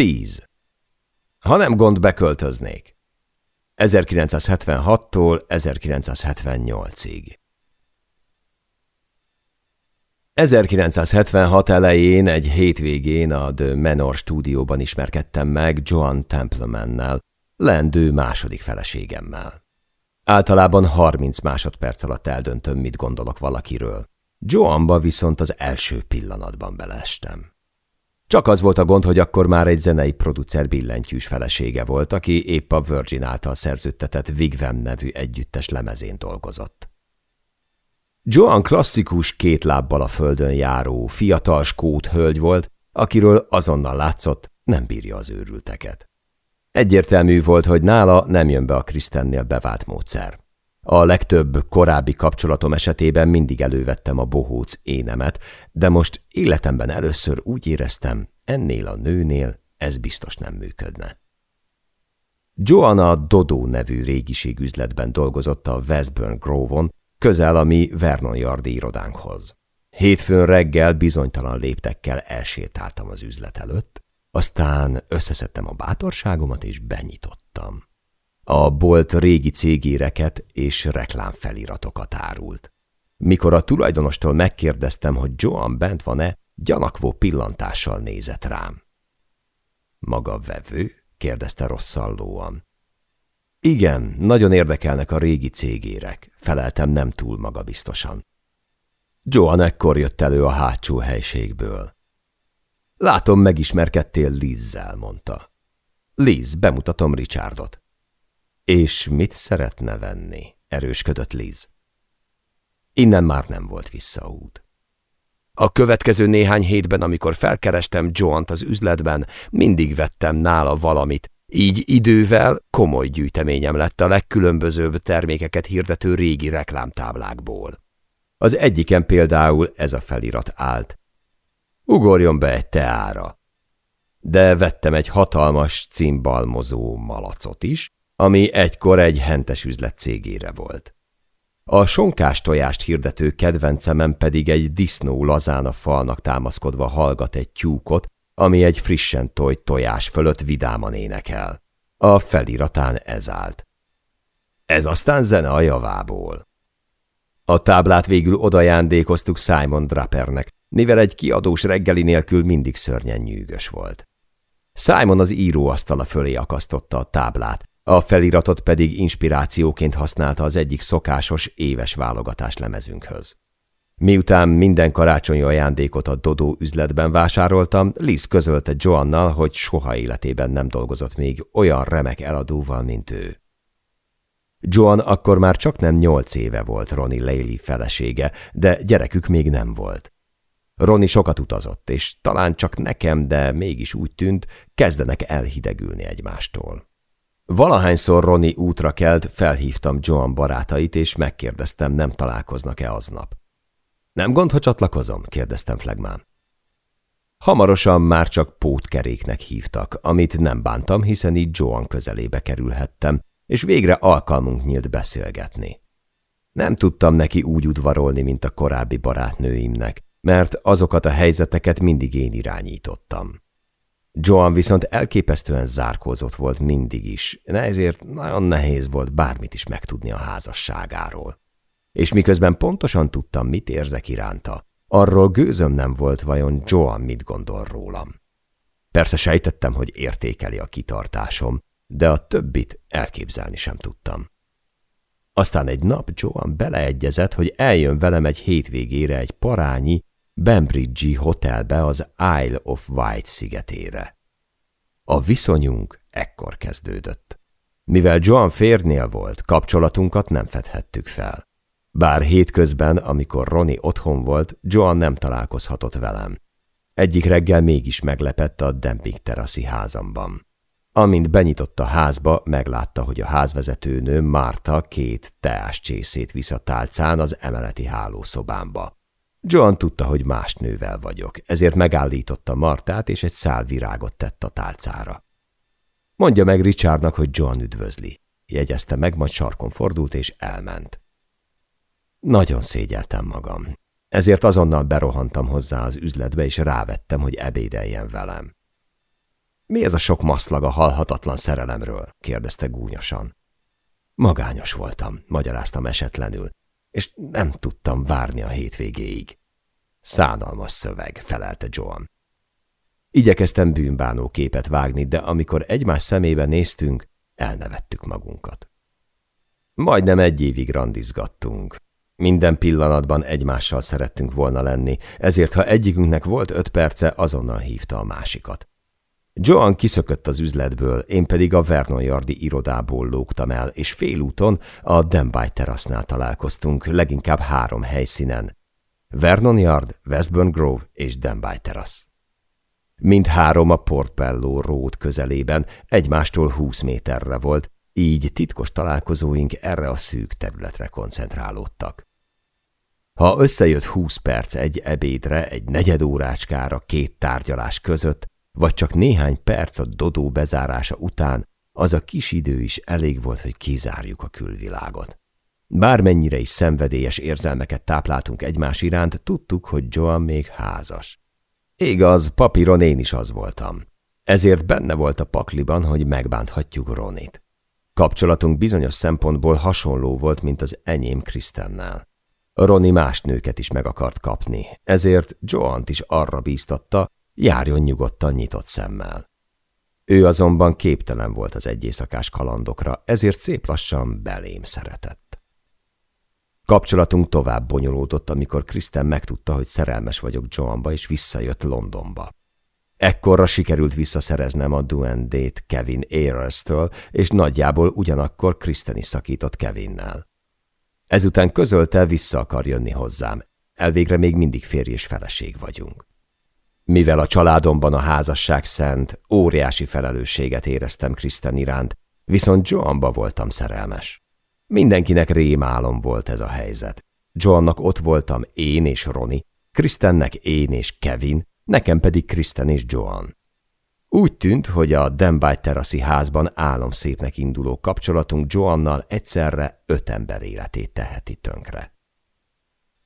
10. Ha nem gond, beköltöznék. 1976-tól 1978-ig. 1976 elején egy hétvégén a The Menor stúdióban ismerkedtem meg Joan Templemannel, lendő második feleségemmel. Általában 30 másodperc alatt eldöntöm, mit gondolok valakiről. Joanba viszont az első pillanatban beleestem. Csak az volt a gond, hogy akkor már egy zenei producer billentyűs felesége volt, aki épp a Virgin által szerződtetett Wigwam nevű együttes lemezén dolgozott. Joan klasszikus két lábbal a földön járó, fiatal skót hölgy volt, akiről azonnal látszott, nem bírja az őrülteket. Egyértelmű volt, hogy nála nem jön be a Krisztennél bevált módszer. A legtöbb korábbi kapcsolatom esetében mindig elővettem a bohóc énemet, de most életemben először úgy éreztem, ennél a nőnél ez biztos nem működne. Joanna Dodo nevű régiségüzletben dolgozott a Westburn Grove-on, közel a mi Vernon Yardi irodánkhoz. Hétfőn reggel bizonytalan léptekkel elsétáltam az üzlet előtt, aztán összeszedtem a bátorságomat és benyitottam. A bolt régi cégéreket és reklámfeliratokat árult. Mikor a tulajdonostól megkérdeztem, hogy Joan bent van-e, gyanakvó pillantással nézett rám. Maga vevő? kérdezte rosszallóan. Igen, nagyon érdekelnek a régi cégérek, feleltem nem túl magabiztosan. Joan ekkor jött elő a hátsó helységből. Látom, megismerkedtél Lizzel, mondta. Liz, bemutatom Richardot. És mit szeretne venni? erősködött Liz. Innen már nem volt visszaút. A következő néhány hétben, amikor felkerestem Joant az üzletben, mindig vettem nála valamit, így idővel komoly gyűjteményem lett a legkülönbözőbb termékeket hirdető régi reklámtáblákból. Az egyiken például ez a felirat állt. Ugorjon be egy teára. De vettem egy hatalmas cimbalmozó malacot is, ami egykor egy hentes üzlet cégére volt. A sonkás tojást hirdető kedvencemen pedig egy disznó lazán a falnak támaszkodva hallgat egy tyúkot, ami egy frissen tojt tojás fölött vidáman énekel. A feliratán ez állt. Ez aztán zene a javából. A táblát végül odajándékoztuk Simon Drapernek, mivel egy kiadós reggeli nélkül mindig szörnyen nyűgös volt. Simon az íróasztala fölé akasztotta a táblát, a feliratot pedig inspirációként használta az egyik szokásos éves válogatás lemezünkhöz. Miután minden karácsonyi ajándékot a Dodó üzletben vásároltam, Liz közölte Joannal, hogy soha életében nem dolgozott még olyan remek eladóval, mint ő. Joan akkor már csak nem nyolc éve volt Ronnie Laley felesége, de gyerekük még nem volt. Ronnie sokat utazott, és talán csak nekem, de mégis úgy tűnt, kezdenek elhidegülni egymástól. Valahányszor Ronnie útra kelt, felhívtam Joan barátait, és megkérdeztem, nem találkoznak-e aznap. Nem gond, ha csatlakozom? kérdeztem Flegmán. Hamarosan már csak pótkeréknek hívtak, amit nem bántam, hiszen így Joan közelébe kerülhettem, és végre alkalmunk nyílt beszélgetni. Nem tudtam neki úgy udvarolni, mint a korábbi barátnőimnek, mert azokat a helyzeteket mindig én irányítottam. Joan viszont elképesztően zárkózott volt mindig is, ezért nagyon nehéz volt bármit is megtudni a házasságáról és miközben pontosan tudtam, mit érzek iránta, arról gőzöm nem volt vajon Joan mit gondol rólam. Persze sejtettem, hogy értékeli a kitartásom, de a többit elképzelni sem tudtam. Aztán egy nap Joan beleegyezett, hogy eljön velem egy hétvégére egy parányi Bembridge hotelbe az Isle of Wight szigetére. A viszonyunk ekkor kezdődött. Mivel Joan férnél volt, kapcsolatunkat nem fedhettük fel. Bár hétközben, amikor Roni otthon volt, Joan nem találkozhatott velem. Egyik reggel mégis meglepett a Demping teraszi házamban. Amint benyitott a házba, meglátta, hogy a házvezetőnő Márta két teás csészét visz a tálcán az emeleti hálószobámba. Joan tudta, hogy más nővel vagyok, ezért megállította Martát, és egy szál virágot tett a tálcára. Mondja meg Richardnak, hogy Joan üdvözli. Jegyezte meg, majd sarkon fordult, és elment. Nagyon szégyeltem magam. Ezért azonnal berohantam hozzá az üzletbe, és rávettem, hogy ebédeljen velem. Mi ez a sok maszlag a halhatatlan szerelemről? kérdezte gúnyosan. Magányos voltam, magyaráztam esetlenül, és nem tudtam várni a hétvégéig. Szánalmas szöveg, felelte Joan. Igyekeztem bűnbánó képet vágni, de amikor egymás szemébe néztünk, elnevettük magunkat. Majdnem egy évig randizgattunk. Minden pillanatban egymással szerettünk volna lenni, ezért ha egyikünknek volt öt perce, azonnal hívta a másikat. Joan kiszökött az üzletből, én pedig a Vernon Yardi irodából lógtam el, és félúton a Denby terasznál találkoztunk, leginkább három helyszínen. Vernon Yard, Westburn Grove és Denby terasz. Mind három a Portbello Road közelében, egymástól húsz méterre volt, így titkos találkozóink erre a szűk területre koncentrálódtak. Ha összejött húsz perc egy ebédre, egy negyed órácskára két tárgyalás között, vagy csak néhány perc a dodó bezárása után, az a kis idő is elég volt, hogy kizárjuk a külvilágot. Bármennyire is szenvedélyes érzelmeket tápláltunk egymás iránt, tudtuk, hogy Joan még házas. Igaz, papíron én is az voltam. Ezért benne volt a pakliban, hogy megbánthatjuk Ronit. Kapcsolatunk bizonyos szempontból hasonló volt, mint az enyém Krisztennel. Roni más nőket is meg akart kapni, ezért Joant is arra bíztatta, járjon nyugodtan nyitott szemmel. Ő azonban képtelen volt az egyészakás kalandokra, ezért szép lassan belém szeretett. Kapcsolatunk tovább bonyolódott, amikor Kristen megtudta, hogy szerelmes vagyok Joanba, és visszajött Londonba. Ekkorra sikerült visszaszereznem a duendét Kevin Ayers-től, és nagyjából ugyanakkor Kristen is szakított Kevinnel. Ezután közölte, vissza akar jönni hozzám. Elvégre még mindig férj és feleség vagyunk. Mivel a családomban a házasság szent, óriási felelősséget éreztem Kristen iránt, viszont Joanba voltam szerelmes. Mindenkinek rémálom volt ez a helyzet. Joannak ott voltam én és Roni, Kristennek én és Kevin, nekem pedig Kristen és Joan. Úgy tűnt, hogy a Denby teraszi házban álomszépnek induló kapcsolatunk Joannal egyszerre öt ember életét teheti tönkre.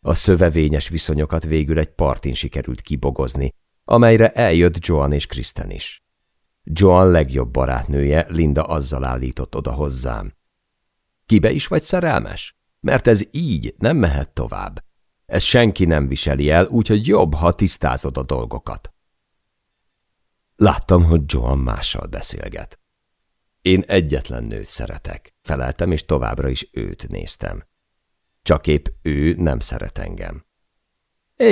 A szövevényes viszonyokat végül egy partin sikerült kibogozni, amelyre eljött Joan és Kristen is. Joan legjobb barátnője, Linda azzal állított oda hozzám. Kibe is vagy szerelmes? Mert ez így nem mehet tovább. Ez senki nem viseli el, úgyhogy jobb, ha tisztázod a dolgokat. Láttam, hogy Joan mással beszélget. Én egyetlen nőt szeretek, feleltem, és továbbra is őt néztem. Csak épp ő nem szeret engem.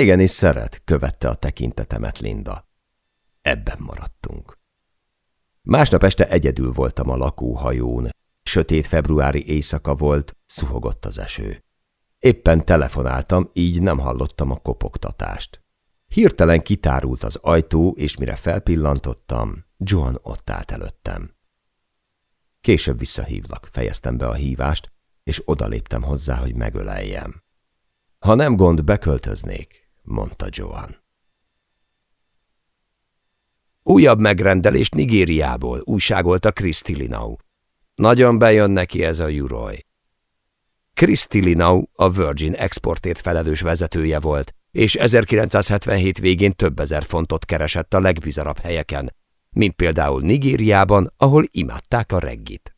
Is szeret, követte a tekintetemet Linda. Ebben maradtunk. Másnap este egyedül voltam a lakóhajón. Sötét februári éjszaka volt, szuhogott az eső. Éppen telefonáltam, így nem hallottam a kopogtatást. Hirtelen kitárult az ajtó, és mire felpillantottam, Joan ott állt előttem. Később visszahívlak, fejeztem be a hívást, és odaléptem hozzá, hogy megöleljem. Ha nem gond, beköltöznék, mondta Joan. Újabb megrendelést Nigériából újságolta Kriszti Linau. Nagyon bejön neki ez a Juroy. Kriszti Linau a Virgin exportért felelős vezetője volt, és 1977 végén több ezer fontot keresett a legbizarabb helyeken, mint például Nigériában, ahol imádták a reggit.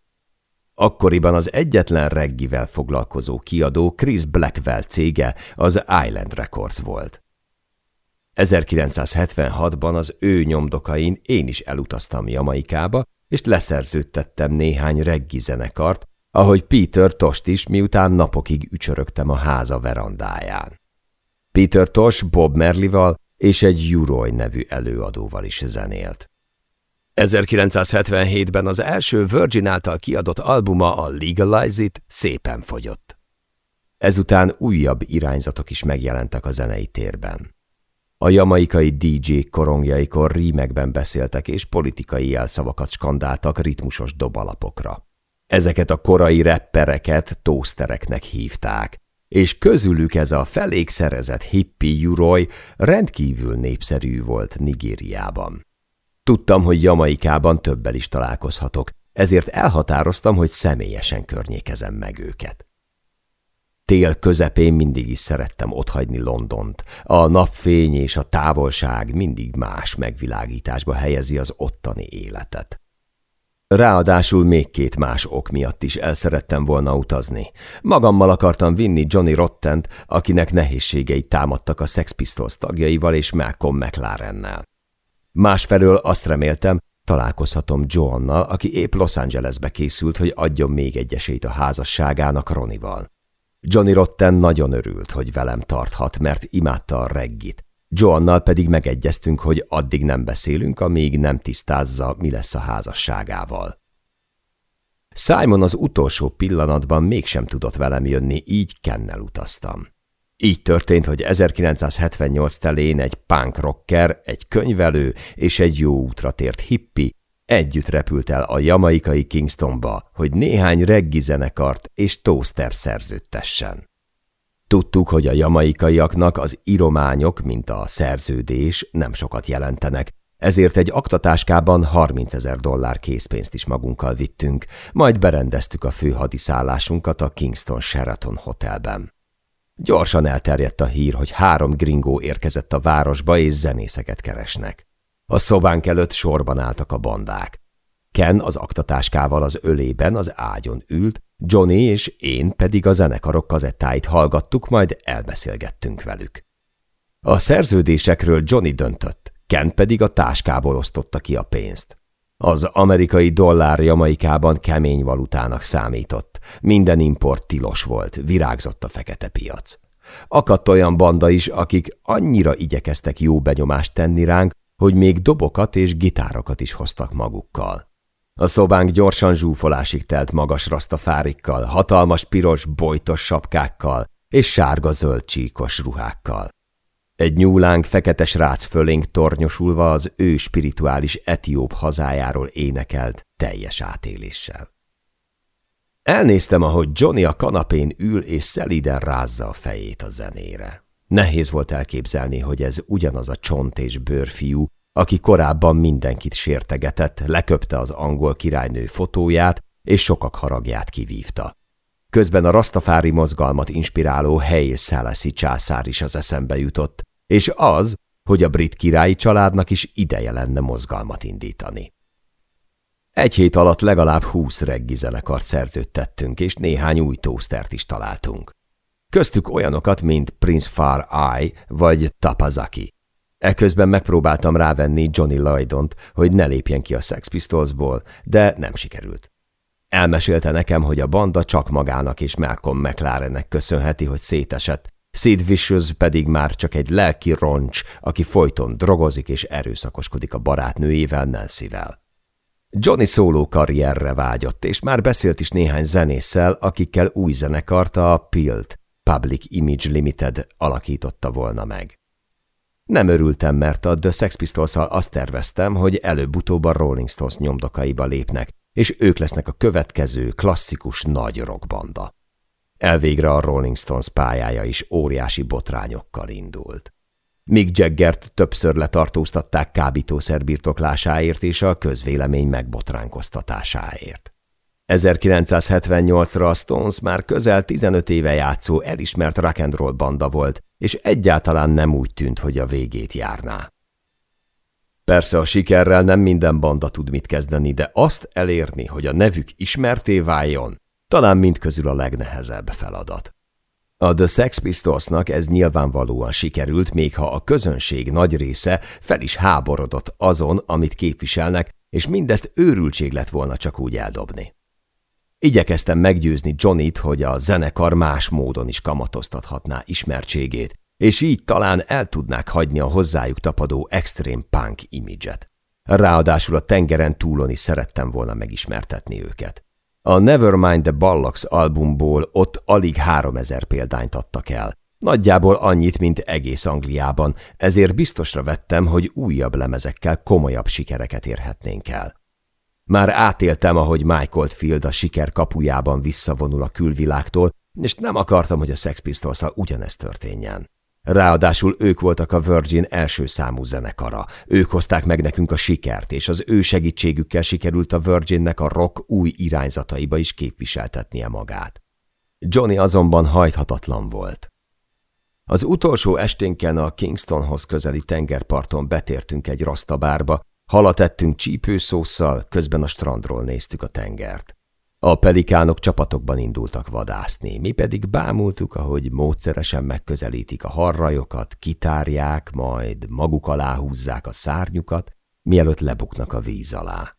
Akkoriban az egyetlen reggivel foglalkozó kiadó Chris Blackwell cége az Island Records volt. 1976-ban az ő nyomdokain én is elutaztam Jamaikába, és leszerződtettem néhány reggi zenekart, ahogy Peter Tost is, miután napokig ücsörögtem a háza verandáján. Peter Tosh Bob Merlival és egy Juroy nevű előadóval is zenélt. 1977-ben az első Virgin által kiadott albuma a Legalize It szépen fogyott. Ezután újabb irányzatok is megjelentek a zenei térben. A jamaikai DJ korongjaikor rímekben beszéltek és politikai jelszavakat skandáltak ritmusos dobalapokra. Ezeket a korai reppereket tósztereknek hívták, és közülük ez a felékszerezett hippi Juroy rendkívül népszerű volt Nigériában. Tudtam, hogy Jamaikában többel is találkozhatok, ezért elhatároztam, hogy személyesen környékezem meg őket. Tél közepén mindig is szerettem otthagyni Londont. A napfény és a távolság mindig más megvilágításba helyezi az ottani életet. Ráadásul még két más ok miatt is el szerettem volna utazni. Magammal akartam vinni Johnny Rottent, akinek nehézségei támadtak a Sex Pistols tagjaival és Malcolm McLarennel. Másfelől azt reméltem, találkozhatom Johannal, aki épp Los Angelesbe készült, hogy adjon még egy esélyt a házasságának Ronival. Johnny Rotten nagyon örült, hogy velem tarthat, mert imádta a reggit. Johannal pedig megegyeztünk, hogy addig nem beszélünk, amíg nem tisztázza, mi lesz a házasságával. Simon az utolsó pillanatban mégsem tudott velem jönni, így Kennel utaztam. Így történt, hogy 1978 telén egy punk rocker, egy könyvelő és egy jó útra tért hippi együtt repült el a jamaikai Kingstonba, hogy néhány reggi zenekart és toaster szerződtessen. Tudtuk, hogy a jamaikaiaknak az irományok, mint a szerződés nem sokat jelentenek, ezért egy aktatáskában 30 ezer dollár készpénzt is magunkkal vittünk, majd berendeztük a főhadiszállásunkat a Kingston Sheraton Hotelben. Gyorsan elterjedt a hír, hogy három gringó érkezett a városba és zenészeket keresnek. A szobánk előtt sorban álltak a bandák. Ken az aktatáskával az ölében az ágyon ült, Johnny és én pedig a zenekarok kazettáit hallgattuk, majd elbeszélgettünk velük. A szerződésekről Johnny döntött, Ken pedig a táskából osztotta ki a pénzt. Az amerikai dollár Jamaikában kemény valutának számított. Minden import tilos volt, virágzott a fekete piac. Akadt olyan banda is, akik annyira igyekeztek jó benyomást tenni ránk, hogy még dobokat és gitárokat is hoztak magukkal. A szobánk gyorsan zsúfolásig telt magas rasztafárikkal, hatalmas piros, bojtos sapkákkal és sárga-zöld csíkos ruhákkal. Egy nyúlánk fekete srác fölénk tornyosulva az ő spirituális etióp hazájáról énekelt teljes átéléssel. Elnéztem, ahogy Johnny a kanapén ül és szeliden rázza a fejét a zenére. Nehéz volt elképzelni, hogy ez ugyanaz a csont és bőrfiú, aki korábban mindenkit sértegetett, leköpte az angol királynő fotóját, és sokak haragját kivívta. Közben a rastafári mozgalmat inspiráló hely és száleszi császár is az eszembe jutott, és az, hogy a brit királyi családnak is ideje lenne mozgalmat indítani. Egy hét alatt legalább húsz reggi zenekart szerződtettünk, és néhány új tósztert is találtunk. Köztük olyanokat, mint Prince Far Eye vagy Tapazaki. Eközben megpróbáltam rávenni Johnny Lydont, hogy ne lépjen ki a Sex Pistolsból, de nem sikerült. Elmesélte nekem, hogy a banda csak magának és Malcolm McLarennek köszönheti, hogy szétesett, Sid Vicious pedig már csak egy lelki roncs, aki folyton drogozik és erőszakoskodik a barátnőjével, Nancy-vel. Johnny szóló karrierre vágyott, és már beszélt is néhány zenésszel, akikkel új zenekart a PILT, Public Image Limited alakította volna meg. Nem örültem, mert a The Sex pistols azt terveztem, hogy előbb-utóbb a Rolling Stones nyomdokaiba lépnek, és ők lesznek a következő klasszikus nagy rockbanda. Elvégre a Rolling Stones pályája is óriási botrányokkal indult. Mick Jaggert többször letartóztatták kábítószer birtoklásáért és a közvélemény megbotránkoztatásáért. 1978-ra a Stones már közel 15 éve játszó elismert rock and roll banda volt, és egyáltalán nem úgy tűnt, hogy a végét járná. Persze a sikerrel nem minden banda tud mit kezdeni, de azt elérni, hogy a nevük ismerté váljon, talán mindközül a legnehezebb feladat. A The Sex Pistolsnak ez nyilvánvalóan sikerült, még ha a közönség nagy része fel is háborodott azon, amit képviselnek, és mindezt őrültség lett volna csak úgy eldobni. Igyekeztem meggyőzni Johnnyt, hogy a zenekar más módon is kamatoztathatná ismertségét, és így talán el tudnák hagyni a hozzájuk tapadó extrém punk imidzset. Ráadásul a tengeren túlon is szerettem volna megismertetni őket. A Nevermind the Ballocks albumból ott alig 3000 példányt adtak el. Nagyjából annyit, mint egész Angliában, ezért biztosra vettem, hogy újabb lemezekkel komolyabb sikereket érhetnénk el. Már átéltem, ahogy Michael Field a siker kapujában visszavonul a külvilágtól, és nem akartam, hogy a Sex pistols ugyanezt történjen. Ráadásul ők voltak a Virgin első számú zenekara. Ők hozták meg nekünk a sikert, és az ő segítségükkel sikerült a Virginnek a rock új irányzataiba is képviseltetnie magát. Johnny azonban hajthatatlan volt. Az utolsó esténken a Kingstonhoz közeli tengerparton betértünk egy rasztabárba, halat ettünk csípőszósszal, közben a strandról néztük a tengert. A pelikánok csapatokban indultak vadászni, mi pedig bámultuk, ahogy módszeresen megközelítik a harrajokat, kitárják, majd maguk alá húzzák a szárnyukat, mielőtt lebuknak a víz alá.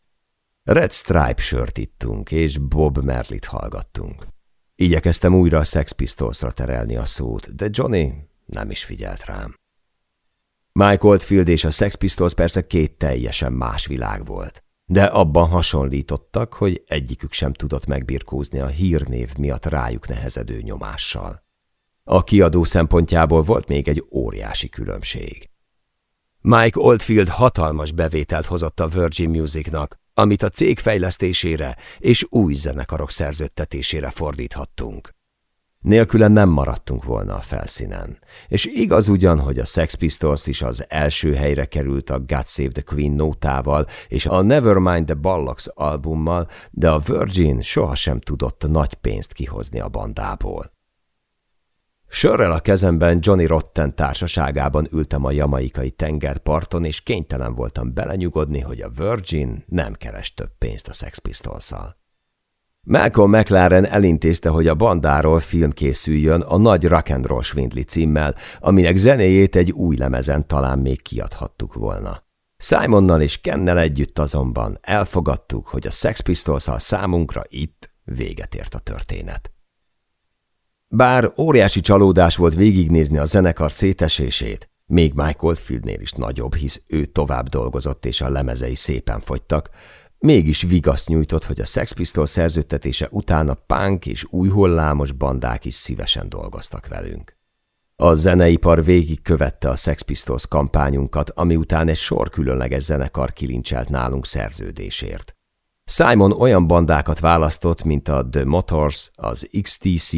Red Stripe sört ittunk, és Bob Merlit hallgattunk. Igyekeztem újra a Sex Pistolsra terelni a szót, de Johnny nem is figyelt rám. Mike Oldfield és a Sex Pistols persze két teljesen más világ volt, de abban hasonlítottak, hogy egyikük sem tudott megbirkózni a hírnév miatt rájuk nehezedő nyomással. A kiadó szempontjából volt még egy óriási különbség. Mike Oldfield hatalmas bevételt hozott a Virgin Musicnak, amit a cég fejlesztésére és új zenekarok szerződtetésére fordíthattunk. Nélküle nem maradtunk volna a felszínen. És igaz ugyan, hogy a Sex Pistols is az első helyre került a God Save the Queen nótával és a Nevermind the Bollocks albummal, de a Virgin sohasem tudott nagy pénzt kihozni a bandából. Sörrel a kezemben Johnny Rotten társaságában ültem a jamaikai tengerparton, és kénytelen voltam belenyugodni, hogy a Virgin nem keres több pénzt a Sex pistols -szal. Malcolm McLaren elintézte, hogy a bandáról film készüljön a Nagy Rock and Roll Svindli címmel, aminek zenéjét egy új lemezen talán még kiadhattuk volna. Simonnal és Kennel együtt azonban elfogadtuk, hogy a Sex pistols számunkra itt véget ért a történet. Bár óriási csalódás volt végignézni a zenekar szétesését, még Mike Oldfieldnél is nagyobb, hisz ő tovább dolgozott és a lemezei szépen fogytak, mégis vigaszt nyújtott, hogy a Sex Pistols szerződtetése után a punk és új hullámos bandák is szívesen dolgoztak velünk. A zeneipar végig követte a Sex Pistols kampányunkat, ami után egy sor különleges zenekar kilincselt nálunk szerződésért. Simon olyan bandákat választott, mint a The Motors, az XTC,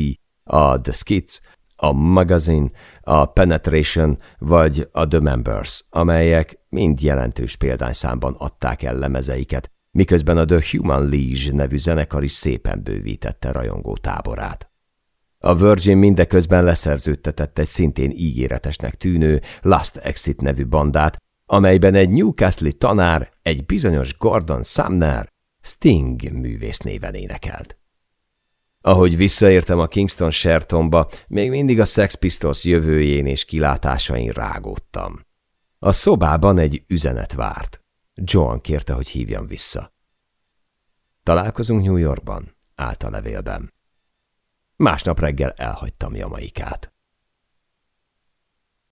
a The Skits, a Magazine, a Penetration vagy a The Members, amelyek mind jelentős példányszámban adták el lemezeiket, miközben a The Human League nevű zenekar is szépen bővítette rajongó táborát. A Virgin mindeközben leszerződtetett egy szintén ígéretesnek tűnő Last Exit nevű bandát, amelyben egy Newcastle tanár, egy bizonyos Gordon Sumner Sting művész néven énekelt. Ahogy visszaértem a Kingston Shertonba, még mindig a Sex Pistols jövőjén és kilátásain rágódtam. A szobában egy üzenet várt. John kérte, hogy hívjam vissza. Találkozunk New Yorkban, állt a levélben. Másnap reggel elhagytam Jamaikát.